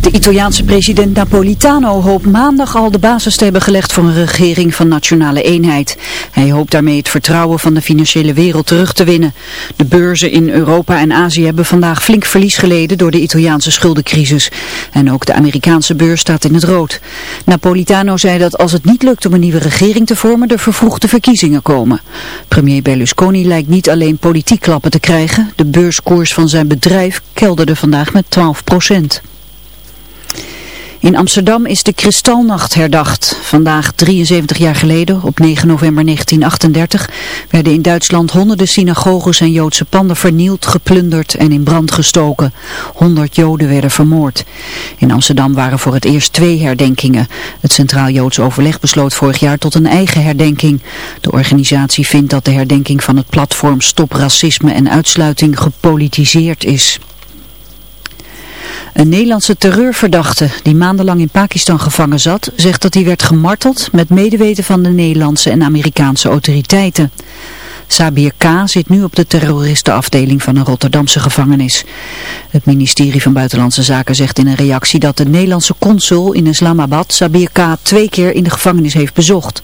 De Italiaanse president Napolitano hoopt maandag al de basis te hebben gelegd voor een regering van nationale eenheid. Hij hoopt daarmee het vertrouwen van de financiële wereld terug te winnen. De beurzen in Europa en Azië hebben vandaag flink verlies geleden door de Italiaanse schuldencrisis. En ook de Amerikaanse beurs staat in het rood. Napolitano zei dat als het niet lukt om een nieuwe regering te vormen, er vervroegde verkiezingen komen. Premier Berlusconi lijkt niet alleen politiek klappen te krijgen. De beurskoers van zijn bedrijf kelderde vandaag met 12 procent. In Amsterdam is de Kristalnacht herdacht. Vandaag, 73 jaar geleden, op 9 november 1938, werden in Duitsland honderden synagoges en Joodse panden vernield, geplunderd en in brand gestoken. Honderd Joden werden vermoord. In Amsterdam waren voor het eerst twee herdenkingen. Het Centraal Joods Overleg besloot vorig jaar tot een eigen herdenking. De organisatie vindt dat de herdenking van het platform Stop Racisme en Uitsluiting gepolitiseerd is. Een Nederlandse terreurverdachte die maandenlang in Pakistan gevangen zat, zegt dat hij werd gemarteld met medeweten van de Nederlandse en Amerikaanse autoriteiten. Sabir K. zit nu op de terroristenafdeling van een Rotterdamse gevangenis. Het ministerie van Buitenlandse Zaken zegt in een reactie dat de Nederlandse consul in Islamabad Sabir K. twee keer in de gevangenis heeft bezocht.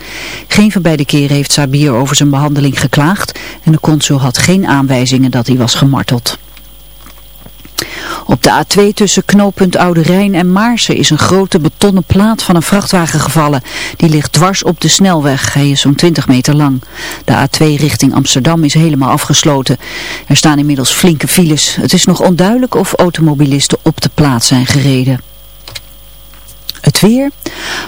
Geen van beide keren heeft Sabir over zijn behandeling geklaagd en de consul had geen aanwijzingen dat hij was gemarteld. Op de A2 tussen knooppunt Oude Rijn en Maarsen is een grote betonnen plaat van een vrachtwagen gevallen. Die ligt dwars op de snelweg. Hij is zo'n 20 meter lang. De A2 richting Amsterdam is helemaal afgesloten. Er staan inmiddels flinke files. Het is nog onduidelijk of automobilisten op de plaat zijn gereden. Het weer.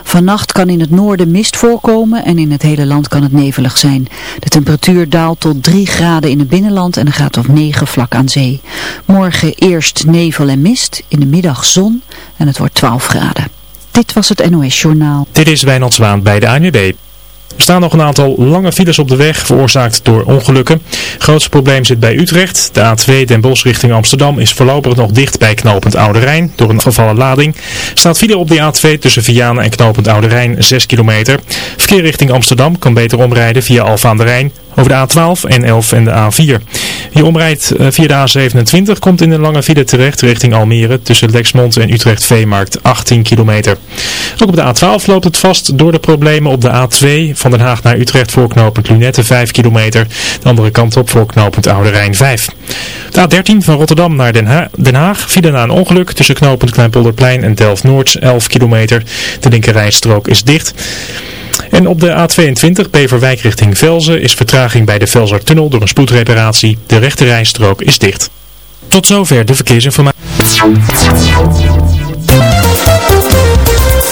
Vannacht kan in het noorden mist voorkomen en in het hele land kan het nevelig zijn. De temperatuur daalt tot 3 graden in het binnenland en een graad of 9 vlak aan zee. Morgen eerst nevel en mist, in de middag zon en het wordt 12 graden. Dit was het NOS Journaal. Dit is Wijnand Zwaan bij de ANWB. Er staan nog een aantal lange files op de weg, veroorzaakt door ongelukken. Grootste probleem zit bij Utrecht. De A2 Den Bosch richting Amsterdam is voorlopig nog dicht bij knooppunt Oude Rijn door een gevallen lading. Staat file op de A2 tussen Vianen en knooppunt Oude Rijn 6 kilometer. Verkeer richting Amsterdam kan beter omrijden via Alfa aan de Rijn over de A12, N11 en de A4. Wie omrijdt via de A27 komt in een lange file terecht richting Almere tussen Lexmond en Utrecht Veemarkt 18 kilometer. Ook op de A12 loopt het vast door de problemen op de A2 van Den Haag naar Utrecht voor knooppunt Lunette 5 kilometer. De andere kant op voor knooppunt Oude Rijn 5. De A13 van Rotterdam naar Den, Den Haag file na een ongeluk tussen knooppunt Kleinpolderplein en Delft-Noords 11 kilometer. De linkerrijstrook is dicht. En op de A22 Beverwijk richting Velzen is vertraging bij de Velzertunnel door een spoedreparatie. De rechterrijstrook is dicht. Tot zover de verkeersinformatie.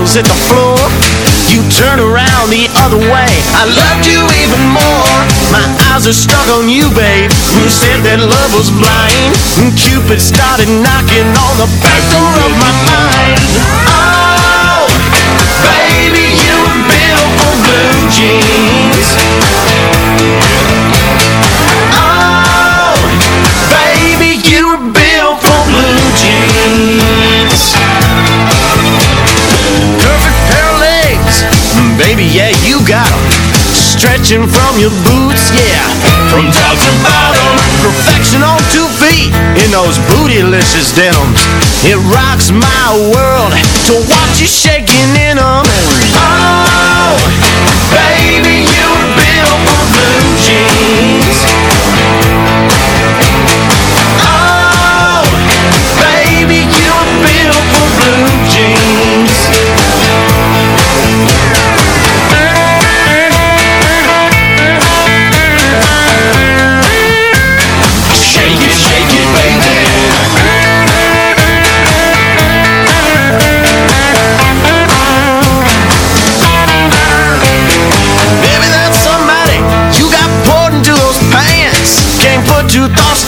Toes at the floor. You turn around the other way. I loved you even more. My eyes are stuck on you, babe. Who said that love was blind? And Cupid started knocking on the back door of my mind. Oh, baby, you were built for blue jeans. Stretching from your boots, yeah, from top to bottom. Perfection on two feet in those bootylicious denims. It rocks my world to watch you shaking in 'em.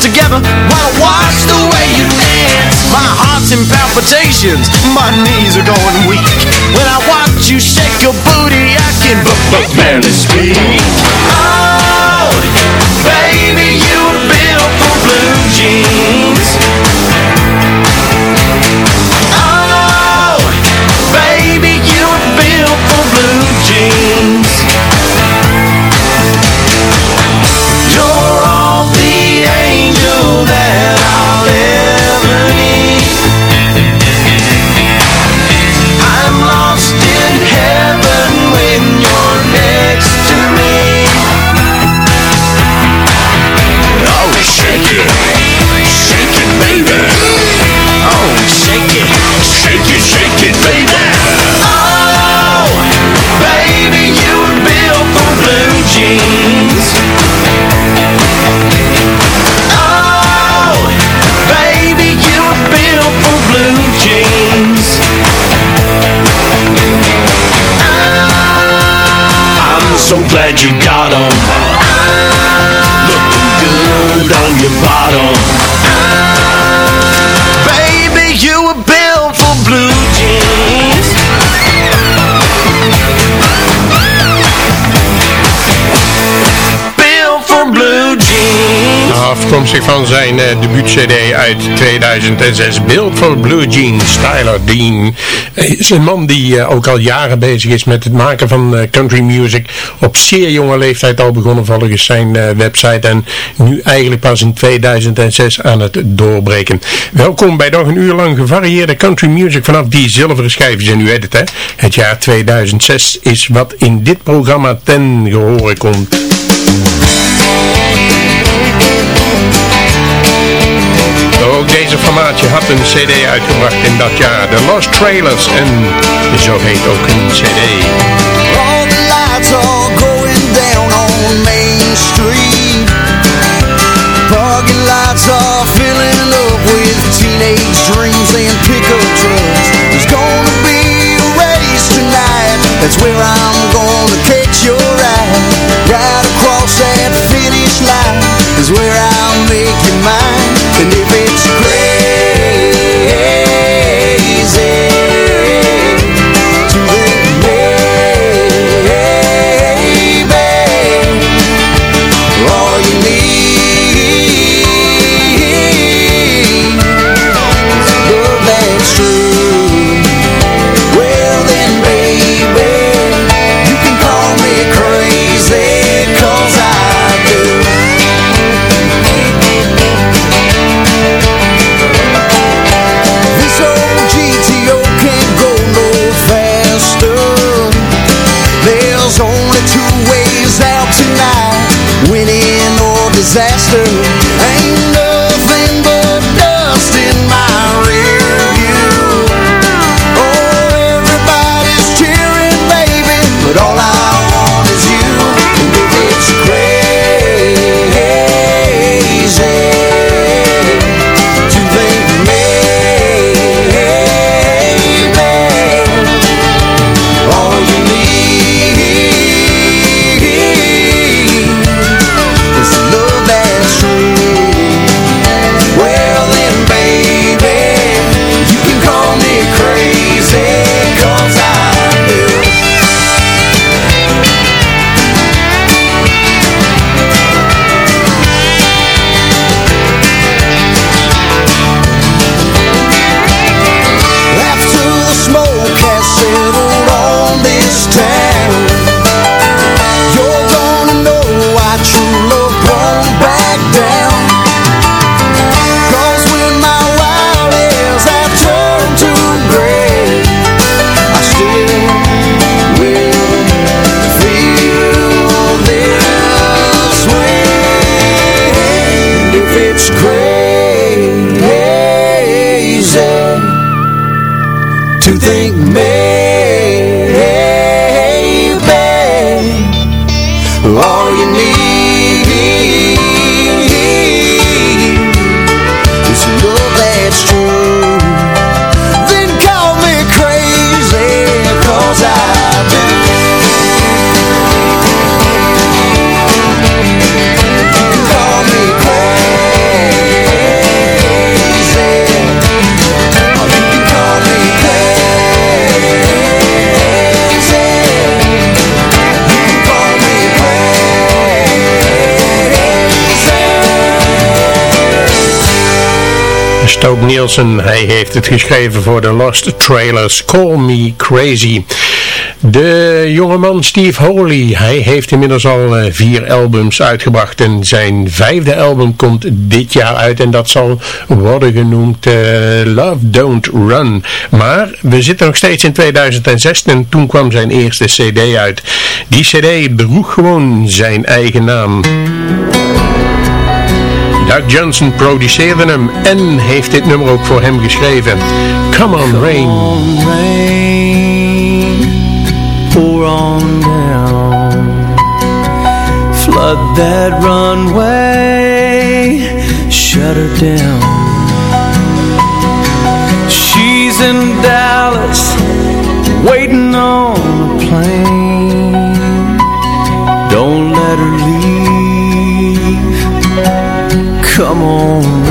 Together while I watch the way you dance. My heart's in palpitations, my knees are going weak. When I watch you shake your booty, I can b -b barely speak. Oh, baby, you were built for blue jeans. Van zijn eh, debuut-cd uit 2006, Build for Blue Jeans, Tyler Dean. Is een man die eh, ook al jaren bezig is met het maken van eh, country music. Op zeer jonge leeftijd al begonnen volgens zijn website en nu eigenlijk pas in 2006 aan het doorbreken. Welkom bij nog een uur lang gevarieerde country music vanaf die zilveren schijfjes. En u weet het hè, het jaar 2006 is wat in dit programma ten gehore komt. Ook deze formaatje had een cd uitgebracht in dat jaar. The Lost Trailers en zo heet ook hun cd. All the lights are going down on Main Street. Parking lots are filling up with teenage dreams and pickup trucks. There's gonna be a race tonight. That's where I'm gonna catch your eye. Right across that Stoke Nielsen, hij heeft het geschreven voor de Lost Trailers, Call Me Crazy. De jongeman Steve Holy, hij heeft inmiddels al eh, vier albums uitgebracht en zijn vijfde album komt dit jaar uit en dat zal worden genoemd eh, Love Don't Run. Maar we zitten nog steeds in 2006 en toen kwam zijn eerste cd uit. Die cd droeg gewoon zijn eigen naam. Doug Johnson produceerde hem en heeft dit nummer ook voor hem geschreven. Come on Rain. rain, pour on down. Flood that runway, shut her down. She's in Dallas, waiting on a plane. Don't let her Come on,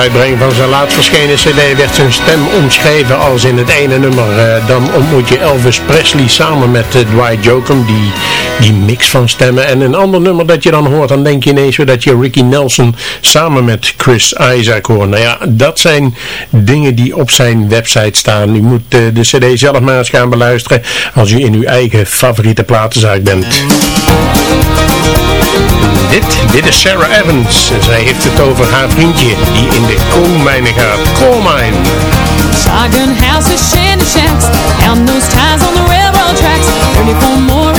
Uitbrengen van zijn laatst verschenen cd werd zijn stem omschreven als in het ene nummer. eh, dan ontmoet je Elvis Presley samen met eh, Dwight Jokum, die, die mix van stemmen. En een ander nummer dat je dan hoort, dan denk je ineens weer dat je Ricky Nelson samen met Chris Isaac hoort. Nou ja, dat zijn dingen die op zijn website staan. U moet eh, de cd zelf maar eens gaan beluisteren als u in uw eigen favoriete platenzaak bent. Dit, dit is Sarah Evans. En zij heeft het over haar vriendje die in de koolmijnen gaat. Coalmine. Ties on the railroad tracks. 34 more,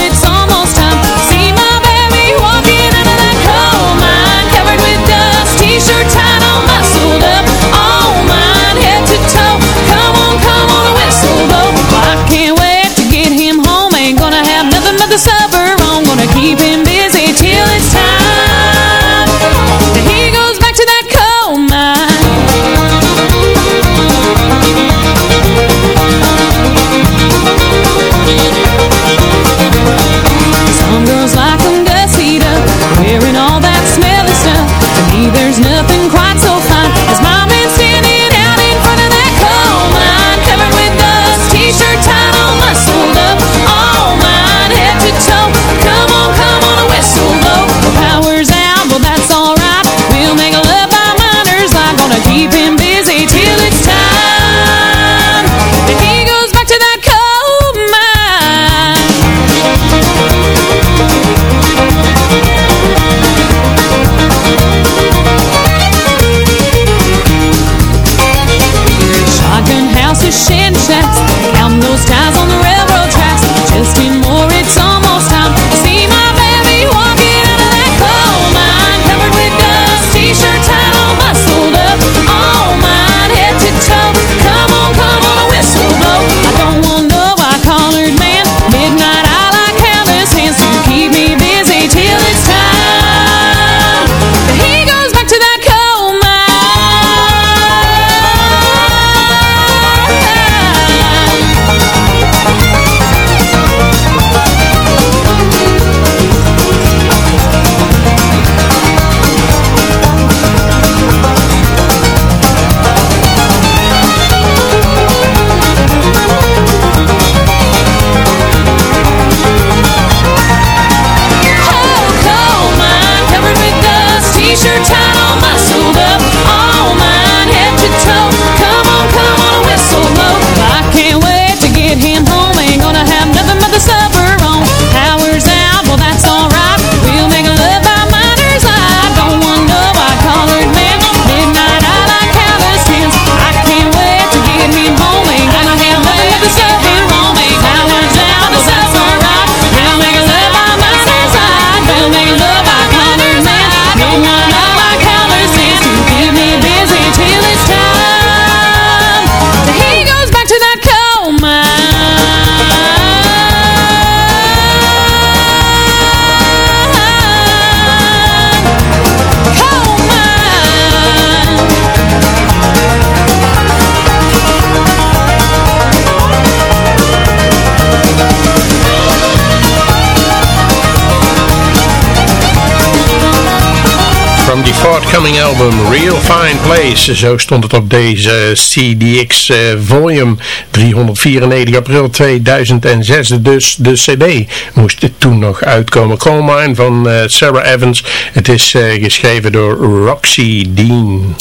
forthcoming album Real Fine Place. Zo stond het op deze CDX uh, volume 394 april 2006. Dus de cd moest toen nog uitkomen. Coal Mine van uh, Sarah Evans. Het is uh, geschreven door Roxy Dean.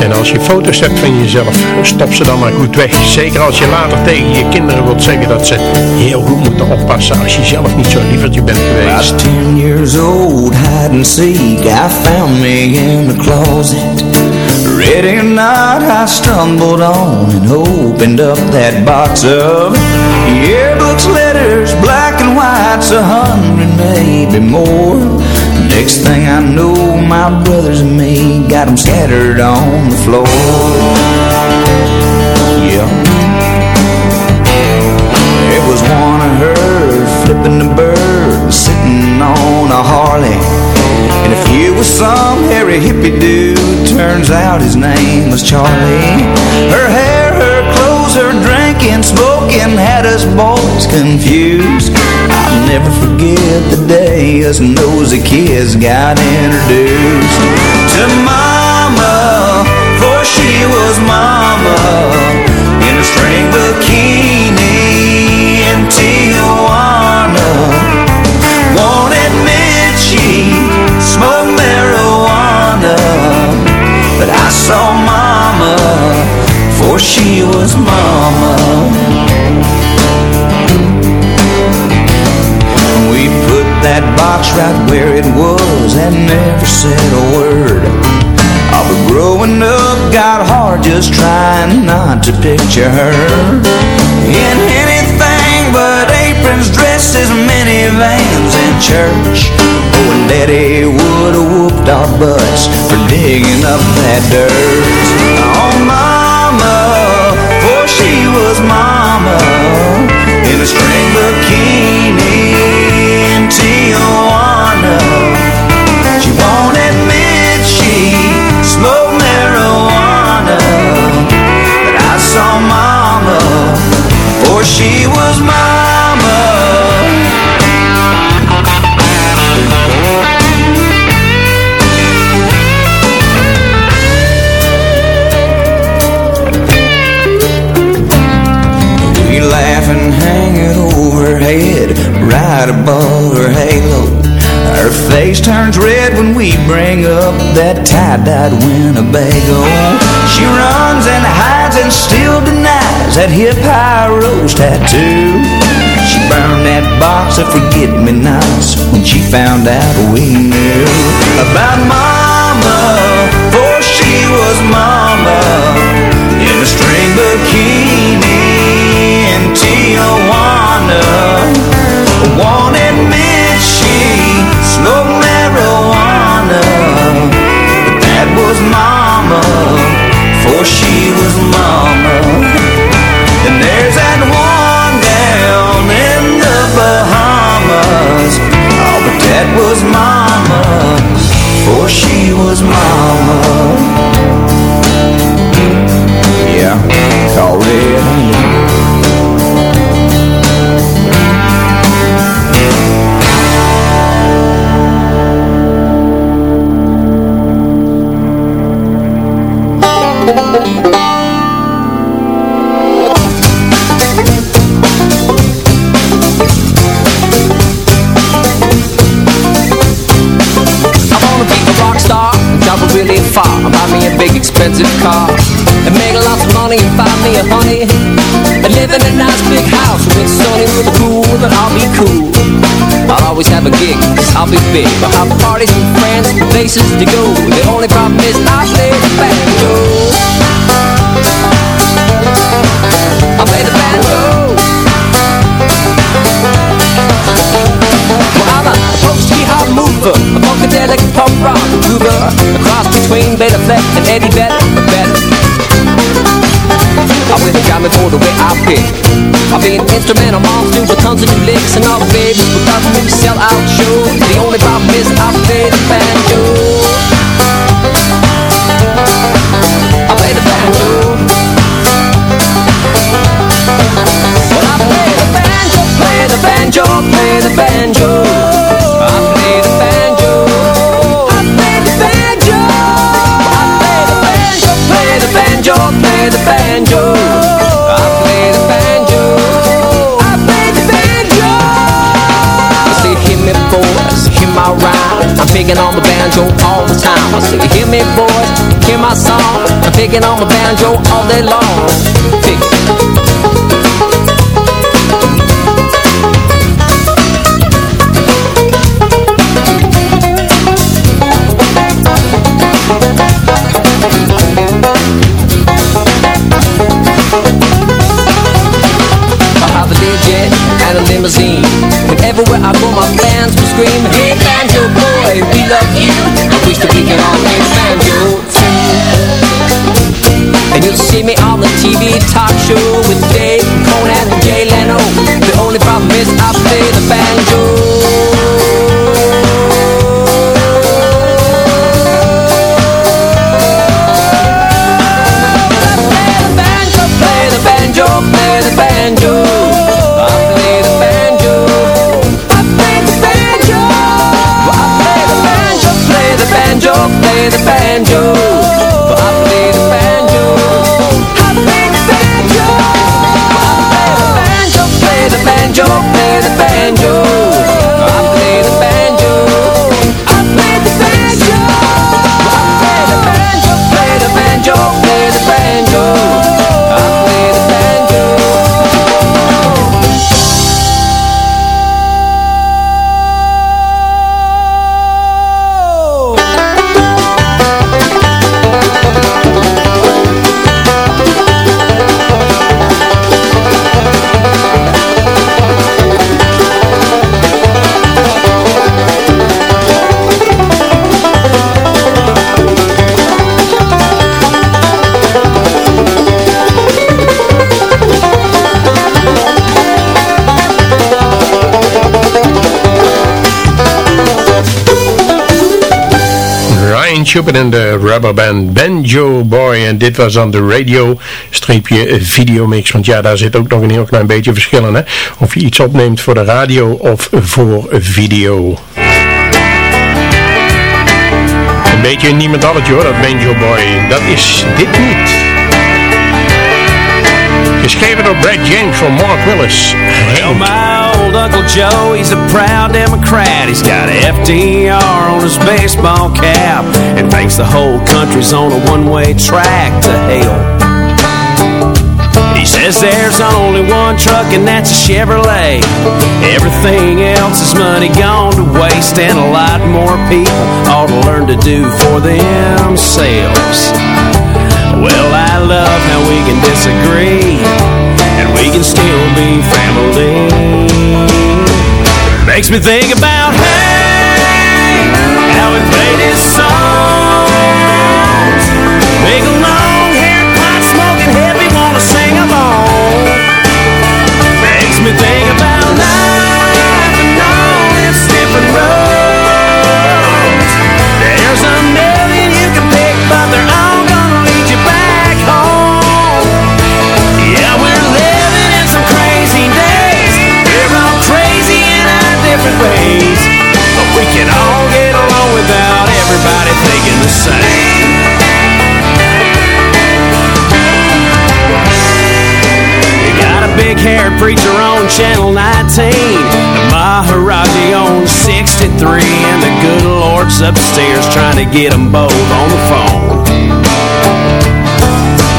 En als je foto's hebt van jezelf, stop ze dan maar goed weg. Zeker als je later tegen je kinderen wilt zeggen dat ze heel goed moeten oppassen als je zelf niet zo'n lievertje bent geweest. About ten years old, hide and seek, I found me in the closet. Ready or not, I stumbled on and opened up that box of yearbooks, letters, black and whites, a hundred, maybe more. Next thing I know, my brothers and me got them scattered on the floor. Yeah. It was one of her flipping the bird, sitting on a Harley. And if you was some hairy hippie dude, turns out his name was Charlie. Her hair, her clothes, her drinking, smoking had us boys confused. Never forget the day us nosy kids got introduced to Mama, for she was Mama in a string bikini in Tijuana. Won't admit she smoked marijuana, but I saw Mama, for she was Mama. Right where it was and never said a word. Oh, but growing up got hard just trying not to picture her in anything but aprons, dresses, minivans, and church. Oh, and Daddy would have whooped our butts for digging up that dirt. Right above her halo. Her face turns red when we bring up that tie-dyed Winnebago. She runs and hides and still denies that hip high rose tattoo. She burned that box of forget-me-nots when she found out we knew about Mama, for she was Mama in a string bikini in Tijuana. Admit she smoked marijuana, but that was Mama, for she was Mama. I'm picking on the banjo all the time. I say, hear me, boys, hear my song. I'm picking on the banjo all day long. Pick. I'll have a Learjet and a limousine. Everywhere I go, my fans will scream, I wish that we could all play the banjo too. And you'll see me on the TV talk show with Dave, Conan, and Jay Leno. The only problem is I play the banjo. Chopin en de rubberband Banjo Boy. En dit was dan de radio streepje videomix. Want ja, daar zit ook nog een heel klein beetje verschil in. Hè? Of je iets opneemt voor de radio of voor video. Een beetje niemand alletje hoor, dat Banjo Boy. Dat is dit niet. Geschreven door Brad James van Mark Willis. Well, old Uncle Joe, he's a proud Democrat. He's got FDR on his baseball cap and thinks the whole country's on a one-way track to hell. He says there's only one truck and that's a Chevrolet. Everything else is money gone to waste and a lot more people ought to learn to do for themselves. Well, I love how we can disagree we can still be family. Makes me think about hey, got a big haired preacher on Channel 19. The Maharaji on 63. And the good Lord's upstairs trying to get them both on the phone.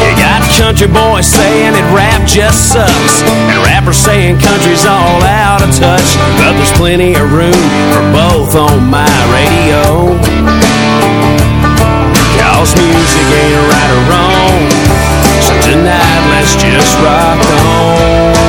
You got country boys saying that rap just sucks. And rappers saying country's all out of touch. But there's plenty of room for both on my radio. Cause music ain't right or wrong. So tonight let's just rock on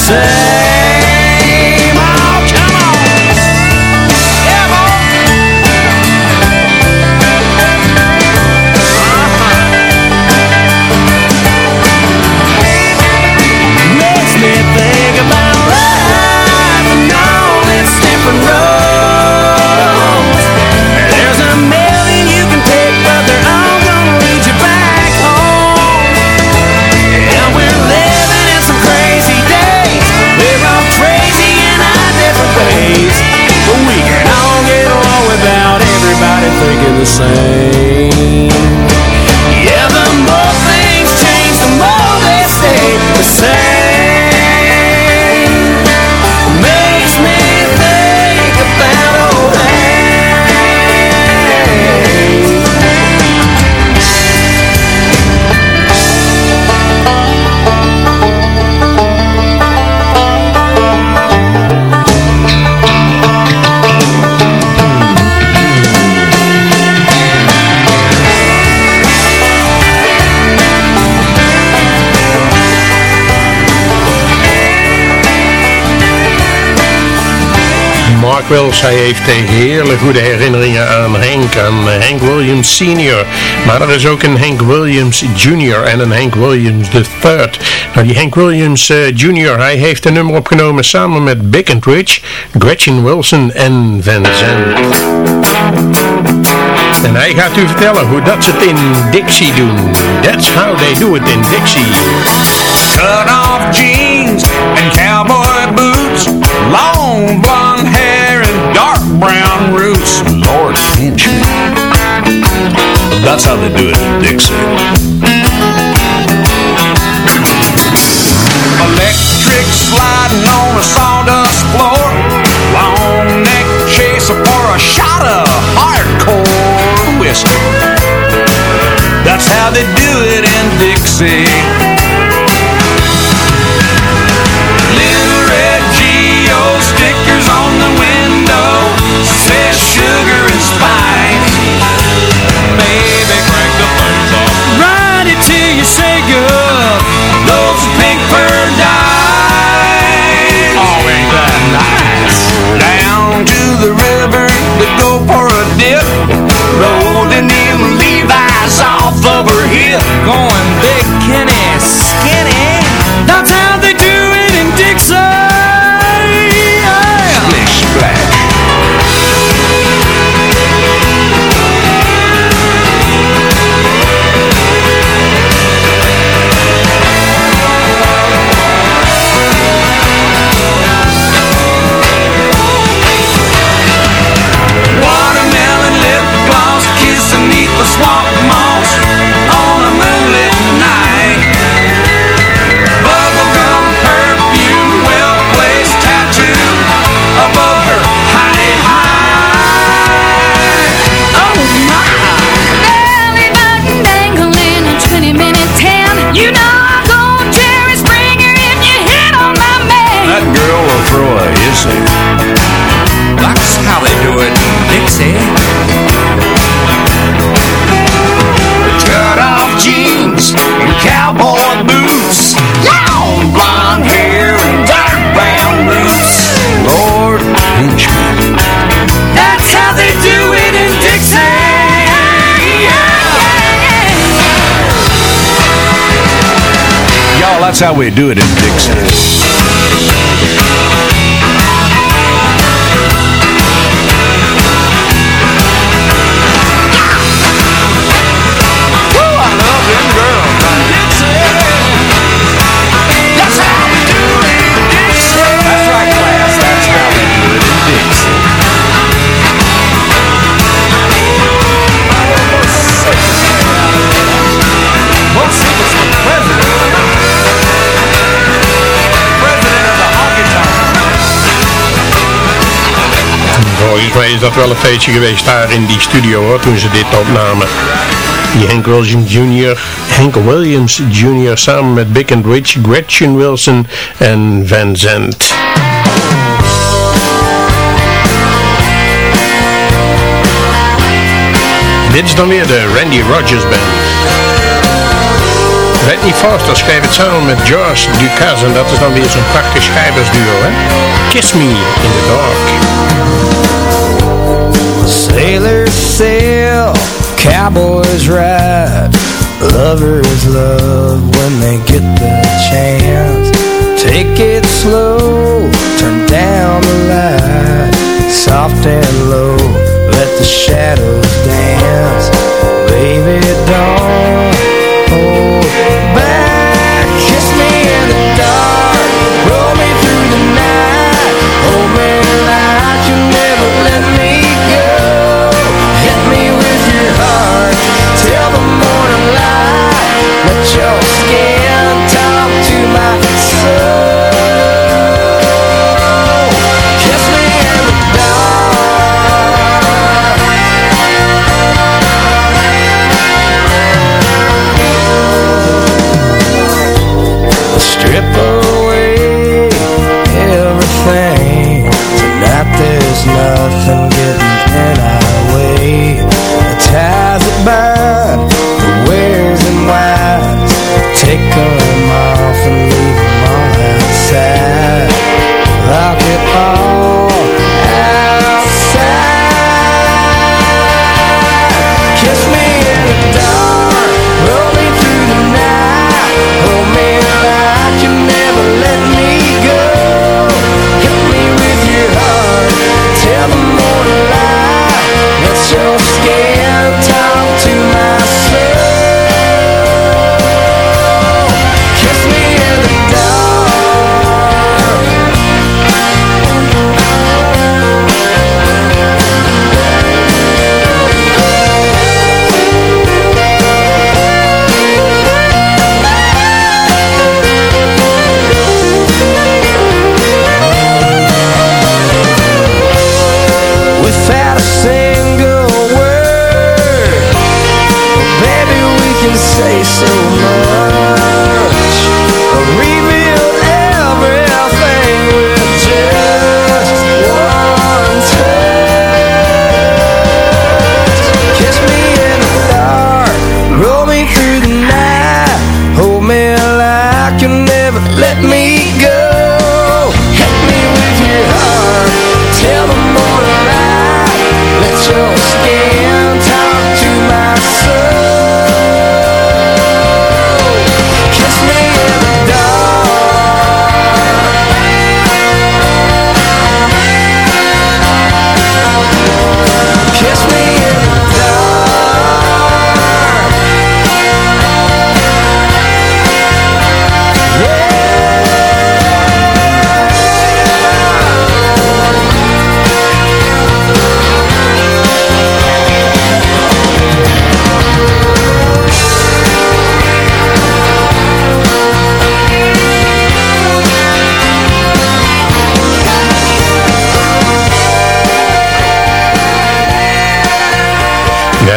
say Mark Wells, hij heeft hele goede herinneringen aan Hank, aan eh, Hank Williams Senior. Maar er is ook een Hank Williams Jr. en een Hank Williams III. Nou, die Hank Williams eh, Jr., hij heeft een nummer opgenomen samen met Big and Rich, Gretchen Wilson en Van Zandt. En hij gaat u vertellen hoe dat ze het in Dixie doen. That's how they do it in Dixie. Cut off jeans brown roots. Lord pinch me. That's how they do it in Dixie. Electric sliding on a sawdust floor, long neck chaser for a shot of hardcore whiskey. That's how they do it in Dixie. com how we do it in Dixie. Volgens is dat wel een feestje geweest daar in die studio hoor, toen ze dit opnamen. Die Hank Williams Jr., Hank Williams Jr. samen met Big and Rich, Gretchen Wilson en Van Zandt. Dit is dan weer de Randy Rogers Band. Whitney Foster schreef het samen met George Dukas en dat is dan weer zo'n prachtig schrijversduo hè. Kiss Me in the Dark. Sailors sail, cowboys ride, lovers love when they get the chance. Take it slow, turn down the light, soft and low, let the shadows dance. Baby, don't nothing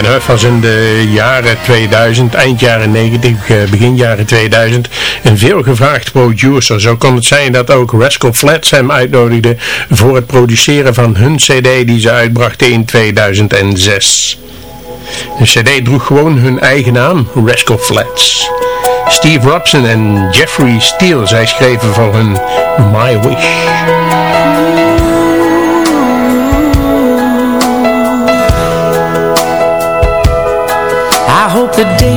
Huff was in de jaren 2000, eind jaren 90, eh, begin jaren 2000 een veelgevraagd producer. Zo kon het zijn dat ook Rascal Flatts hem uitnodigde voor het produceren van hun cd die ze uitbrachten in 2006. De cd droeg gewoon hun eigen naam, Rascal Flats. Steve Robson en Jeffrey Steele, zij schreven voor hun My Wish.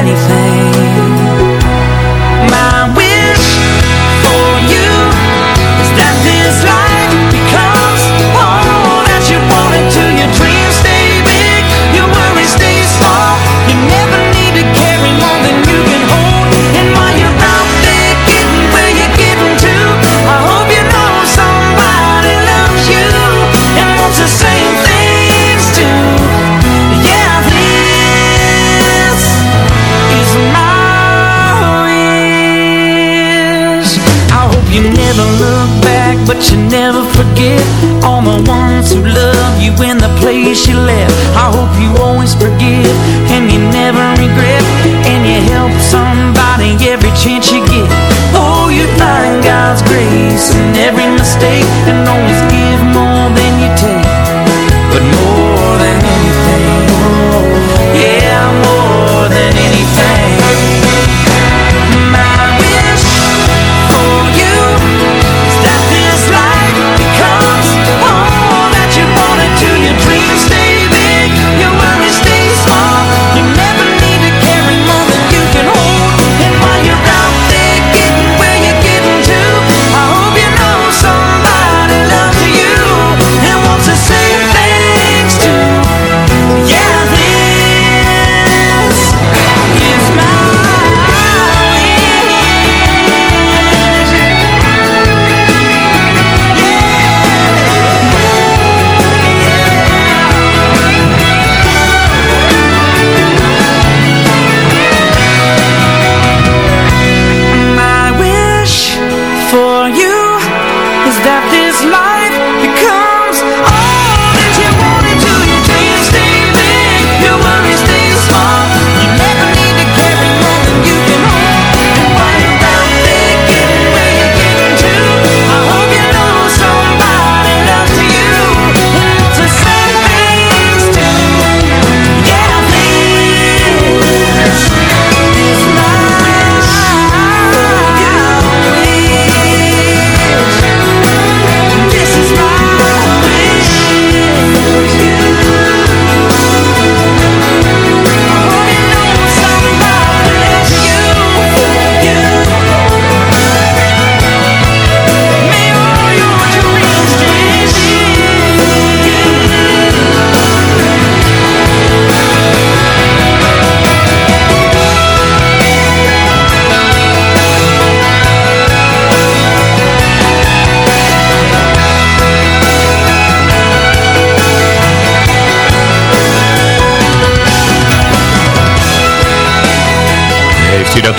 anything. But you never forget all the ones who love you in the place you left. I hope you always forgive and you never regret, and you help somebody every chance you get. Oh, you find God's grace in every mistake, and always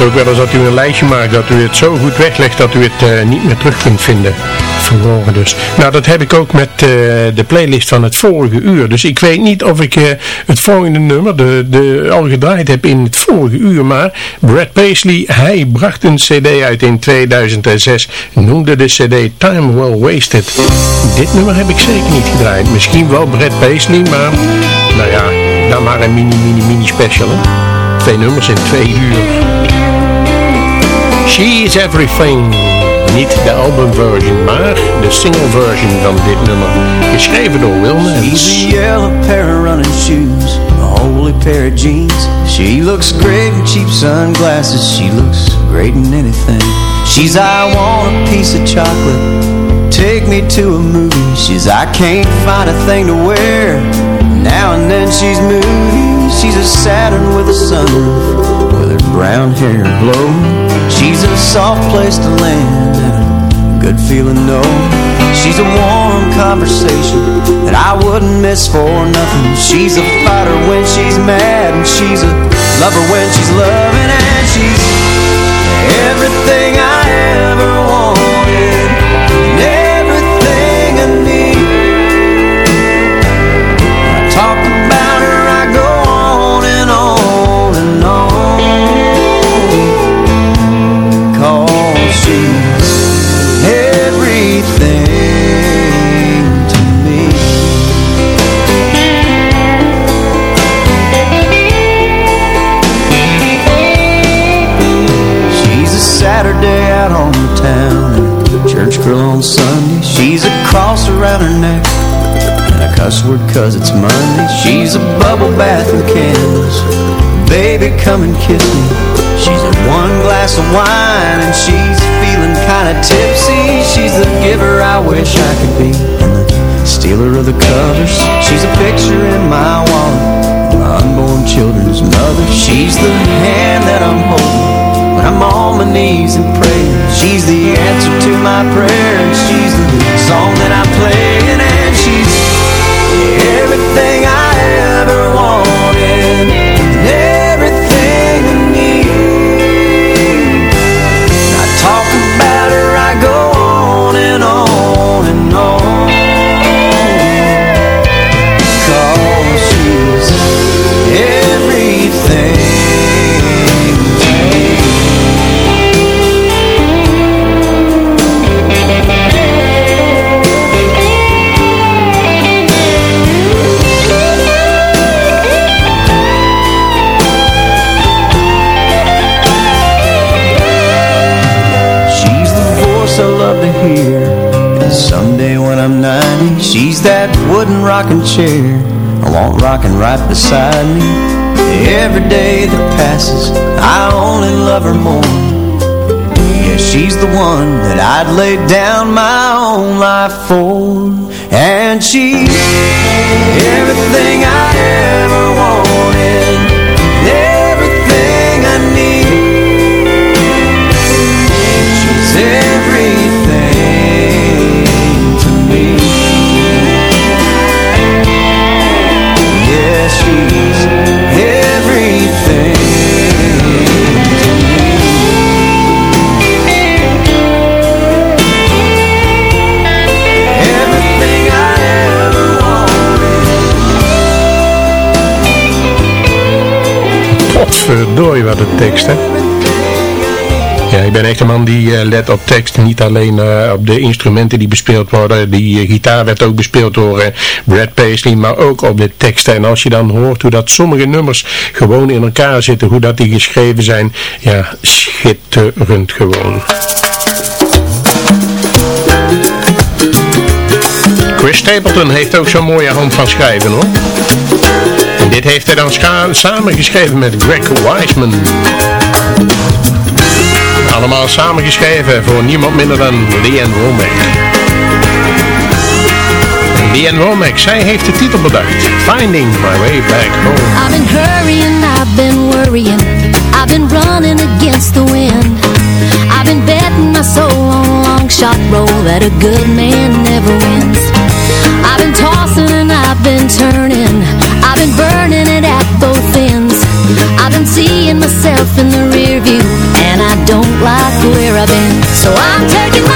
ook wel eens dat u een lijstje maakt, dat u het zo goed weglegt dat u het uh, niet meer terug kunt vinden. Verloren dus. Nou, dat heb ik ook met uh, de playlist van het vorige uur. Dus ik weet niet of ik uh, het volgende nummer de, de, al gedraaid heb in het vorige uur. Maar Brad Paisley, hij bracht een cd uit in 2006. Noemde de cd Time Well Wasted. Dit nummer heb ik zeker niet gedraaid. Misschien wel Brad Paisley, maar nou ja, dan maar een mini, mini, mini special. Twee nummers in twee uur. She is Everything. Niet de albumversion, maar de single version van dit nummer. Geschreven door Will Nance. She's a yellow pair of running shoes, a holy pair of jeans. She looks great in cheap sunglasses. She looks great in anything. She's I want a piece of chocolate. Take me to a movie. She's I can't find a thing to wear. Now and then she's moody. She's a Saturn with a sunroof, brown hair blowing. She's a soft place to land and a good feeling no. She's a warm conversation that I wouldn't miss for nothing. She's a fighter when she's mad and she's a lover when she's loving and she's cause it's Monday. She's a bubble bath and candles. Baby, come and kiss me. She's a one glass of wine and she's feeling kinda tipsy. She's the giver I wish I could be and the stealer of the covers. She's a picture in my wallet, my unborn children's mother. She's the hand that I'm holding when I'm on my knees and praying. She's the answer to my prayer and she's the song that I'm playing rocking chair. I want rocking right beside me. Every day that passes I only love her more. Yeah, she's the one that I'd lay down my own life for. And she's everything I ever Ja, ik ben echt een man die eh, let op tekst. Niet alleen eh, op de instrumenten die bespeeld worden. Die eh, gitaar werd ook bespeeld door Brad Paisley. Maar ook op de teksten. En als je dan hoort hoe dat sommige nummers gewoon in elkaar zitten. Hoe dat die geschreven zijn. Ja, schitterend gewoon. Chris Stapleton heeft ook zo'n mooie hand van schrijven hoor. Dit heeft hij dan samengeschreven met Greg Wiseman. Allemaal samengeschreven voor niemand minder dan Leanne Womack. Leanne Womack, zij heeft de titel bedacht. Finding My Way Back Home. I've been hurrying, I've been worrying I've been running against the wind I've been betting my soul on a long shot roll That a good man never wins I've been tossing and I've been turning I've been seeing myself in the rear view And I don't like where I've been. So I'm taking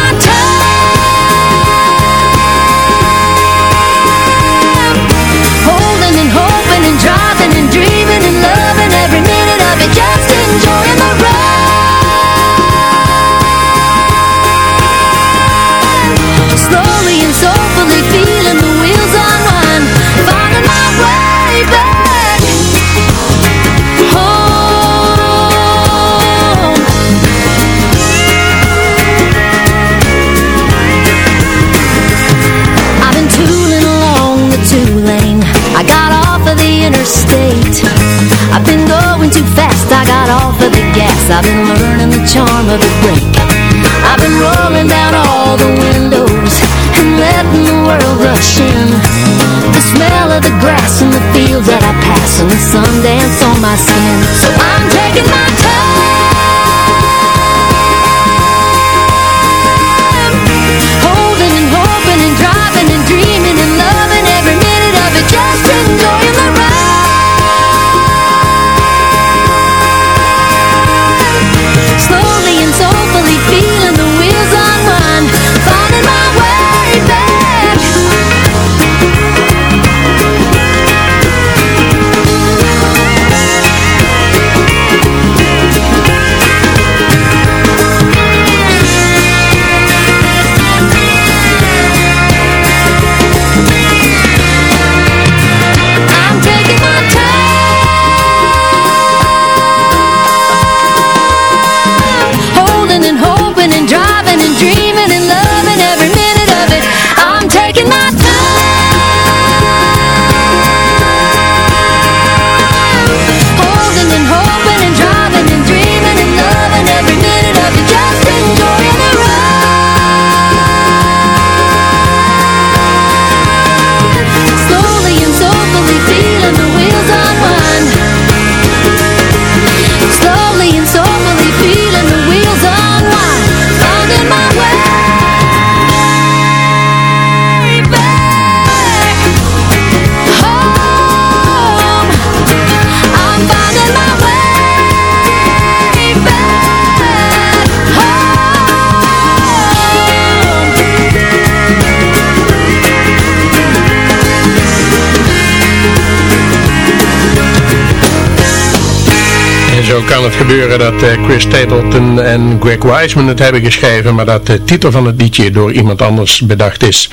zo kan het gebeuren dat eh, Chris Stapleton en Greg Wiseman het hebben geschreven, maar dat de titel van het liedje door iemand anders bedacht is.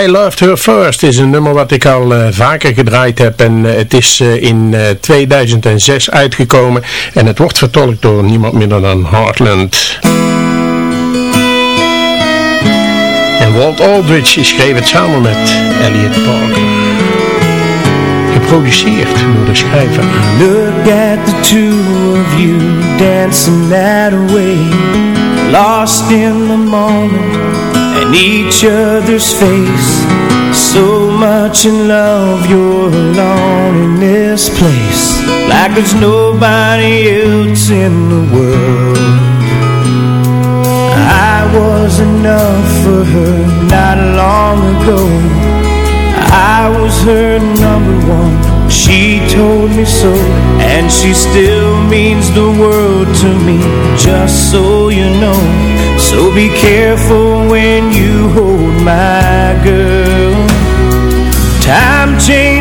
I Loved Her First is een nummer wat ik al eh, vaker gedraaid heb en eh, het is eh, in eh, 2006 uitgekomen en het wordt vertolkt door niemand minder dan Heartland. En Walt Aldridge schreef het samen met Elliot Parker. Geproduceerd door de schrijver. Look at the two of you dancing that way. Lost in the moment and each other's face. So much in love you're alone in this place. Like there's nobody else in the world. I was enough for her not long ago I was her number one. She told me so And she still means the world to me Just so you know. So be careful when you hold my girl. Time changes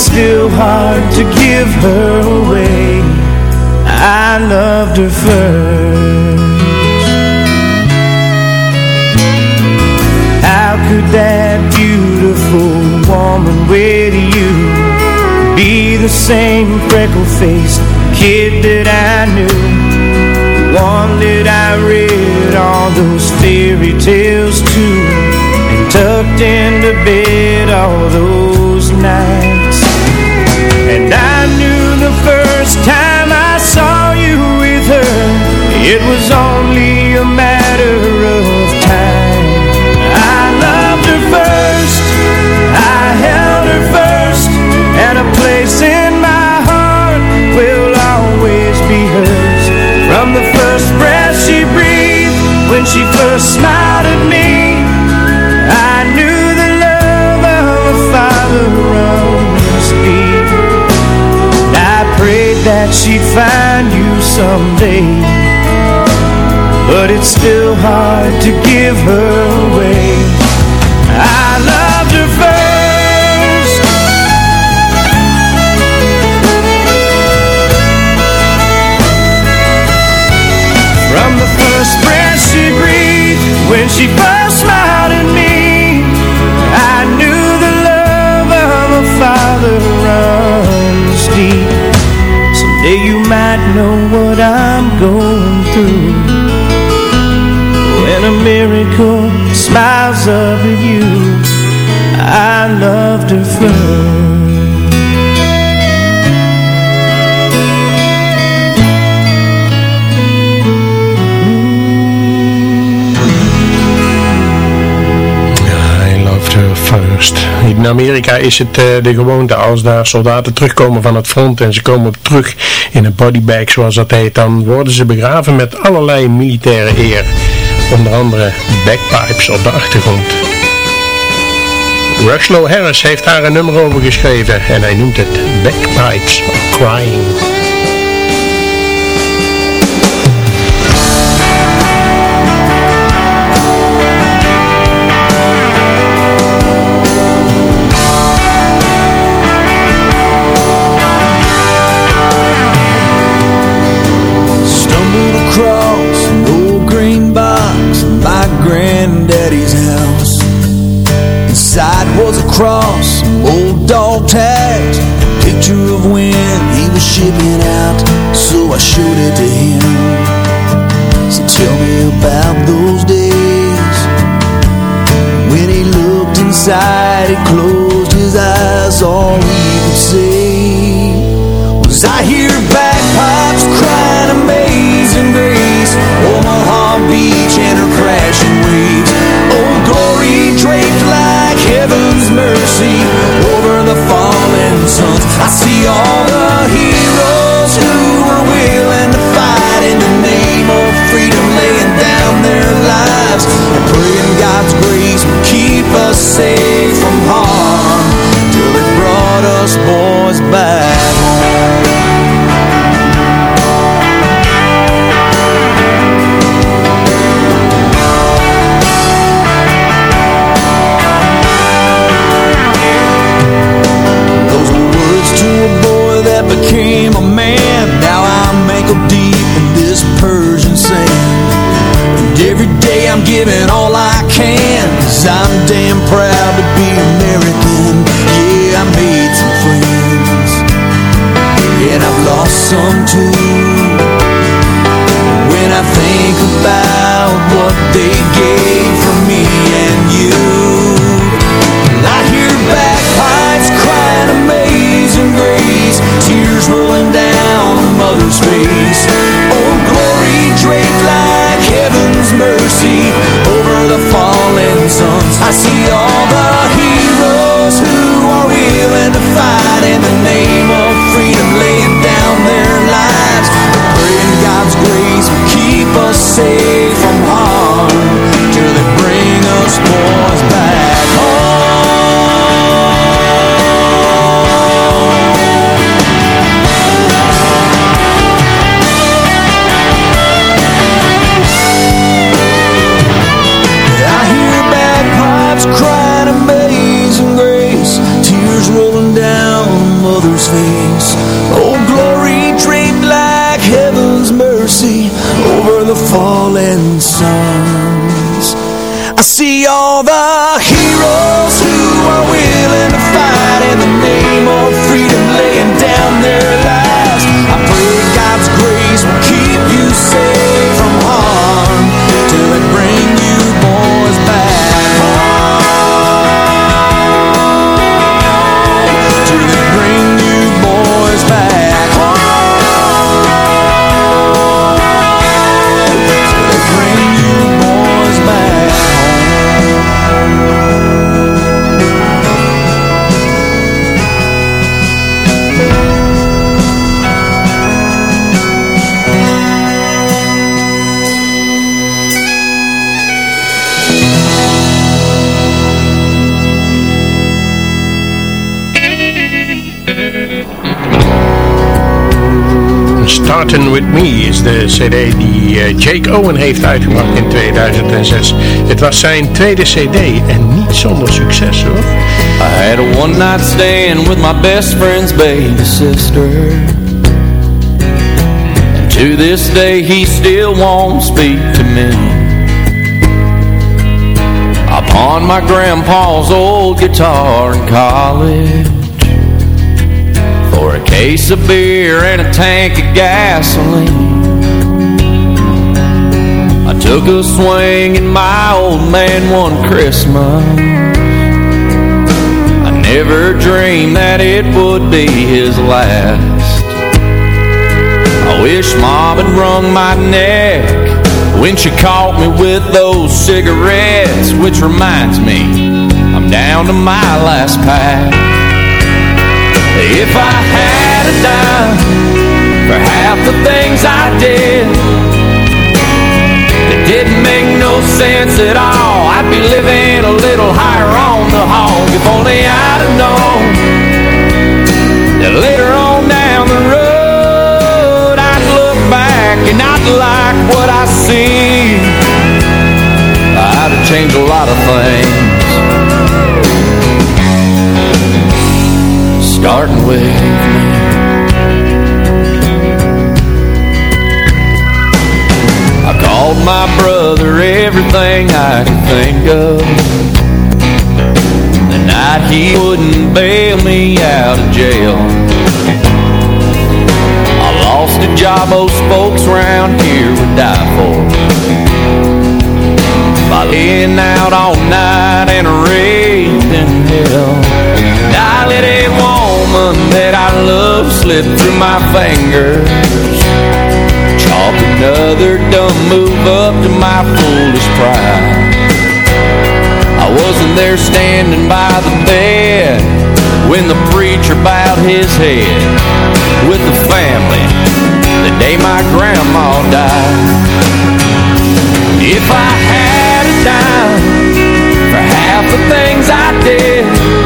still hard to give her away. I loved her first. How could that beautiful woman with you Be the same freckle-faced kid that I knew? One that I read all those fairy tales to And tucked into bed all those nights was only a matter of time. I loved her first. I held her first. And a place in my heart Will always be hers. From the first breath she breathed When she first smiled at me that she'd find you someday but it's still hard to give her away. I loved her first. From the first breath she breathed When she Amerika is het eh, de gewoonte als daar soldaten terugkomen van het front en ze komen terug in een bodybag zoals dat heet, dan worden ze begraven met allerlei militaire eer. Onder andere backpipes op de achtergrond. Rushlow Harris heeft daar een nummer over geschreven en hij noemt het Bagpipes Crying. opportunity de cd die eh, Jake Owen heeft uitgebracht in 2006. Het was zijn tweede cd en niet zonder succes hoor. I had a one night stand with my best friend's baby sister. And to this day he still won't speak to me. Upon my grandpa's old guitar in college. for a case of beer and a tank of gasoline. Took a swing at my old man one Christmas. I never dreamed that it would be his last. I wish Mom had wrung my neck When she caught me with those cigarettes Which reminds me, I'm down to my last pack. If I had a dime all. I'd be living a little higher on the hog if only I'd have known that later on down the road I'd look back and I'd like what I see. I'd have changed a lot of things. Starting with me. I called my brother everything I could think of. The night he wouldn't bail me out of jail. I lost a job most folks around here would die for. By laying out all night and raised in hell. And I let a woman that I love slip through my fingers. Chalk another dumb move up to my foolish pride. I wasn't there standing by the bed when the preacher bowed his head with the family the day my grandma died. If I had a dime for half the things I did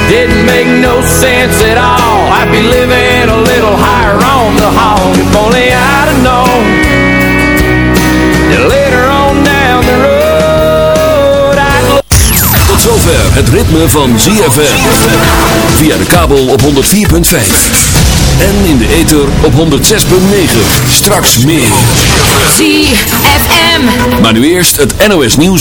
that didn't make no sense at all, I'd be living a little higher on the hog if only I'd have known that later on down the road I'd look. Tot zover het ritme van ZFM. Via de kabel op 104.5. En in de ether op 106.9. Straks meer. ZFM. Maar nu eerst het NOS nieuws.